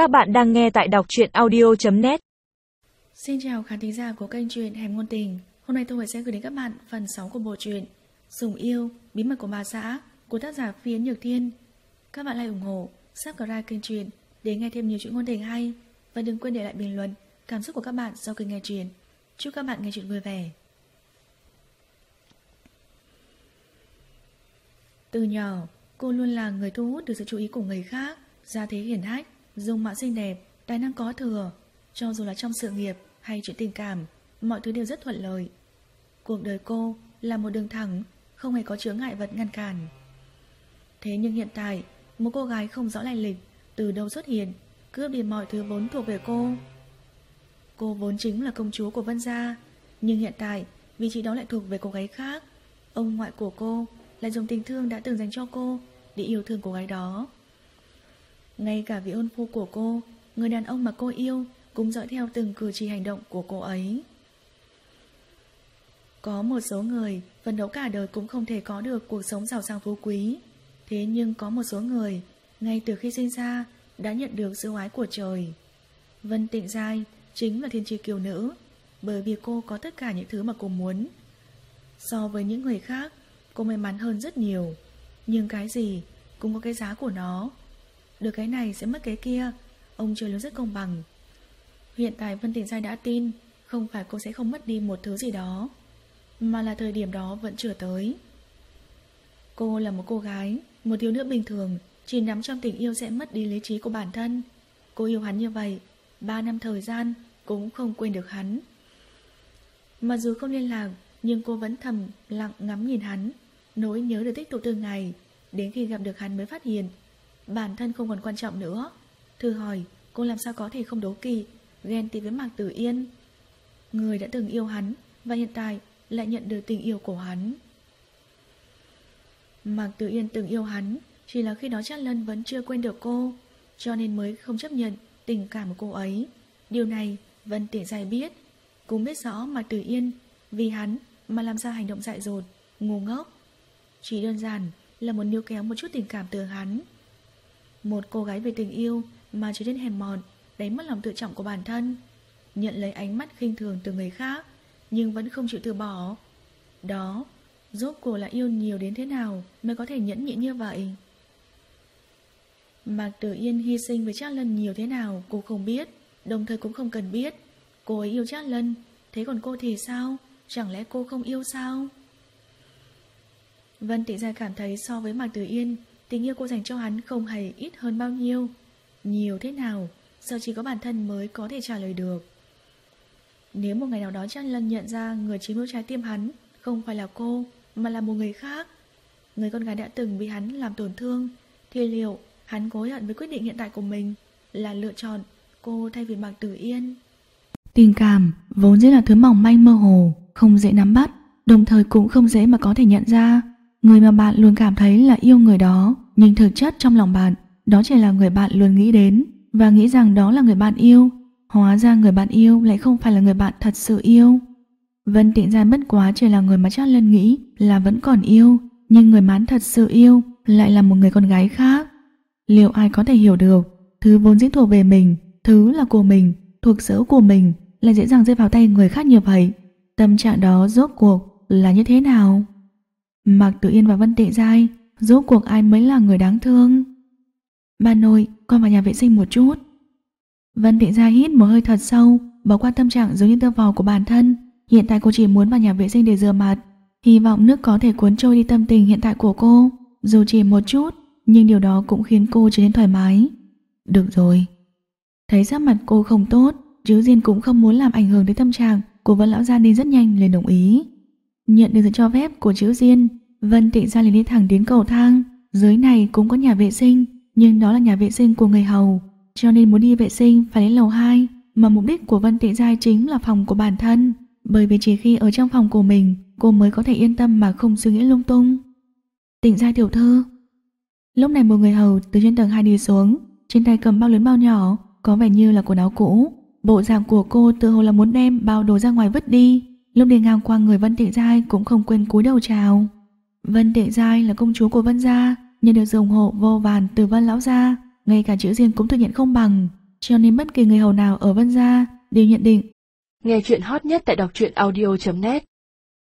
Các bạn đang nghe tại đọc truyện audio.net Xin chào khán thính giả của kênh truyện Hẻm Ngôn Tình. Hôm nay tôi sẽ gửi đến các bạn phần 6 của bộ truyện Sùng Yêu, Bí mật của bà xã của tác giả Phiến Nhược Thiên. Các bạn hãy ủng hộ, subscribe kênh truyện để nghe thêm nhiều chuyện ngôn tình hay. Và đừng quên để lại bình luận cảm xúc của các bạn sau khi nghe truyện Chúc các bạn nghe chuyện vui vẻ. Từ nhỏ, cô luôn là người thu hút được sự chú ý của người khác Gia thế hiển hách, dung mạo xinh đẹp, tài năng có thừa. Cho dù là trong sự nghiệp hay chuyện tình cảm Mọi thứ đều rất thuận lợi. Cuộc đời cô là một đường thẳng Không hề có chướng ngại vật ngăn cản. Thế nhưng hiện tại Một cô gái không rõ lai lịch Từ đâu xuất hiện Cướp đi mọi thứ vốn thuộc về cô. Cô vốn chính là công chúa của Vân Gia Nhưng hiện tại Vị trí đó lại thuộc về cô gái khác. Ông ngoại của cô lại dùng tình thương đã từng dành cho cô Để yêu thương cô gái đó. Ngay cả vị hôn phu của cô, Người đàn ông mà cô yêu Cũng dõi theo từng cử chỉ hành động của cô ấy. Có một số người Phấn đấu cả đời cũng không thể có được Cuộc sống giàu sang phú quý. Thế nhưng có một số người, Ngay từ khi sinh ra, Đã nhận được sự ái của trời. Vân Tịnh Giai chính là thiên tri kiều nữ, Bởi vì cô có tất cả những thứ mà cô muốn. So với những người khác, Cô may mắn hơn rất nhiều. Nhưng cái gì cũng có cái giá của nó. Được cái này sẽ mất cái kia. Ông trời lớn rất công bằng. Hiện tại Vân Tịnh Giai đã tin, Không phải cô sẽ không mất đi một thứ gì đó, Mà là thời điểm đó vẫn chưa tới. Cô là một cô gái, Một thiếu nữ bình thường, Chỉ nắm trong tình yêu sẽ mất đi lý trí của bản thân. Cô yêu hắn như vậy, Ba năm thời gian cũng không quên được hắn. Mặc dù không liên lạc, Nhưng cô vẫn thầm lặng ngắm nhìn hắn, Nỗi nhớ được tích tụ từng ngày Đến khi gặp được hắn mới phát hiện Bản thân không còn quan trọng nữa. Thử hỏi, cô làm sao có thể không đố kỳ. Ghen tị với Mạc Tử Yên? Người đã từng yêu hắn Và hiện tại lại nhận được tình yêu của hắn. Mạc Tử Yên từng yêu hắn Chỉ là khi đó Trác Lân vẫn chưa quên được cô, Cho nên mới không chấp nhận Tình cảm của cô ấy. Điều này Vân tiện Dài biết. Cũng biết rõ Mạc Tử Yên Vì hắn mà làm ra hành động dại dột, Ngu ngốc. Chỉ đơn giản là muốn níu kéo một chút tình cảm từ hắn. Một cô gái về tình yêu Mà trở nên hèn mọn, Đánh mất lòng tự trọng của bản thân, Nhận lấy ánh mắt khinh thường từ người khác, Nhưng vẫn không chịu từ bỏ. Đó, Rốt cuộc là yêu nhiều đến thế nào Mới có thể nhẫn nhịn như vậy? Mạc Tử Yên hy sinh với Trác Lân nhiều thế nào Cô không biết, Đồng thời cũng không cần biết. Cô ấy yêu Trác Lân, Thế còn cô thì sao? Chẳng lẽ cô không yêu sao? Vân Tị Gia cảm thấy so với Mạc Tử Yên Tình yêu cô dành cho hắn không hề ít hơn bao nhiêu. Nhiều thế nào Giờ chỉ có bản thân mới có thể trả lời được? Nếu một ngày nào đó trang Lân nhận ra Người chiếm hữu trái tim hắn Không phải là cô Mà là một người khác Người con gái đã từng bị hắn làm tổn thương Thì liệu hắn hối hận với quyết định hiện tại của mình Là lựa chọn cô thay vì Mạc Tử Yên? Tình cảm vốn dĩ là thứ mỏng manh mơ hồ, không dễ nắm bắt, đồng thời cũng không dễ mà có thể nhận ra. Người mà bạn luôn cảm thấy là yêu người đó, nhưng thực chất trong lòng bạn, đó chỉ là người bạn luôn nghĩ đến và nghĩ rằng đó là người bạn yêu. Hóa ra người bạn yêu lại không phải là người bạn thật sự yêu. Vân Tịnh Giai bất quá chỉ là người mà chắc lần nghĩ là vẫn còn yêu, nhưng người mán thật sự yêu lại là một người con gái khác. Liệu ai có thể hiểu được, thứ vốn dĩ thuộc về mình, thứ là của mình, thuộc sở của mình lại dễ dàng rơi vào tay người khác như vậy. Tâm trạng đó rốt cuộc là như thế nào? Mạc Tử Yên và Vân Tệ Giai, rốt cuộc ai mới là người đáng thương? Bà nội, con vào nhà vệ sinh một chút. Vân Tệ Giai hít một hơi thật sâu, bỏ qua tâm trạng giống như tơ vò của bản thân. Hiện tại cô chỉ muốn vào nhà vệ sinh để rửa mặt, hy vọng nước có thể cuốn trôi đi tâm tình hiện tại của cô. Dù chỉ một chút, nhưng điều đó cũng khiến cô trở nên thoải mái. Được rồi. Thấy sắc mặt cô không tốt, Chứ Diên cũng không muốn làm ảnh hưởng đến tâm trạng của Vân Lão Gia nên rất nhanh liền đồng ý. Nhận được sự cho phép của chữ Diên, Vân Tịnh Gia liền đi thẳng đến cầu thang. Dưới này cũng có nhà vệ sinh, nhưng đó là nhà vệ sinh của người hầu, cho nên muốn đi vệ sinh phải đến lầu 2, mà mục đích của Vân Tịnh Gia chính là phòng của bản thân, bởi vì chỉ khi ở trong phòng của mình, cô mới có thể yên tâm mà không suy nghĩ lung tung. Tịnh Gia tiểu thư Lúc này một người hầu từ trên tầng 2 đi xuống, trên tay cầm bao lớn bao nhỏ, có vẻ như là quần áo cũ, Bộ dạng của cô tự hồ là muốn đem bao đồ ra ngoài vứt đi Lúc đi ngang qua người Vân tịnh Giai cũng không quên cúi đầu chào Vân đệ Giai là công chúa của Vân Gia, Nhận được sự ủng hộ vô vàn từ Vân Lão Gia Ngay cả chữ riêng cũng thừa nhận không bằng, cho nên bất kỳ người hầu nào ở Vân Gia đều nhận định. Nghe chuyện hot nhất tại đọc truyện audio.net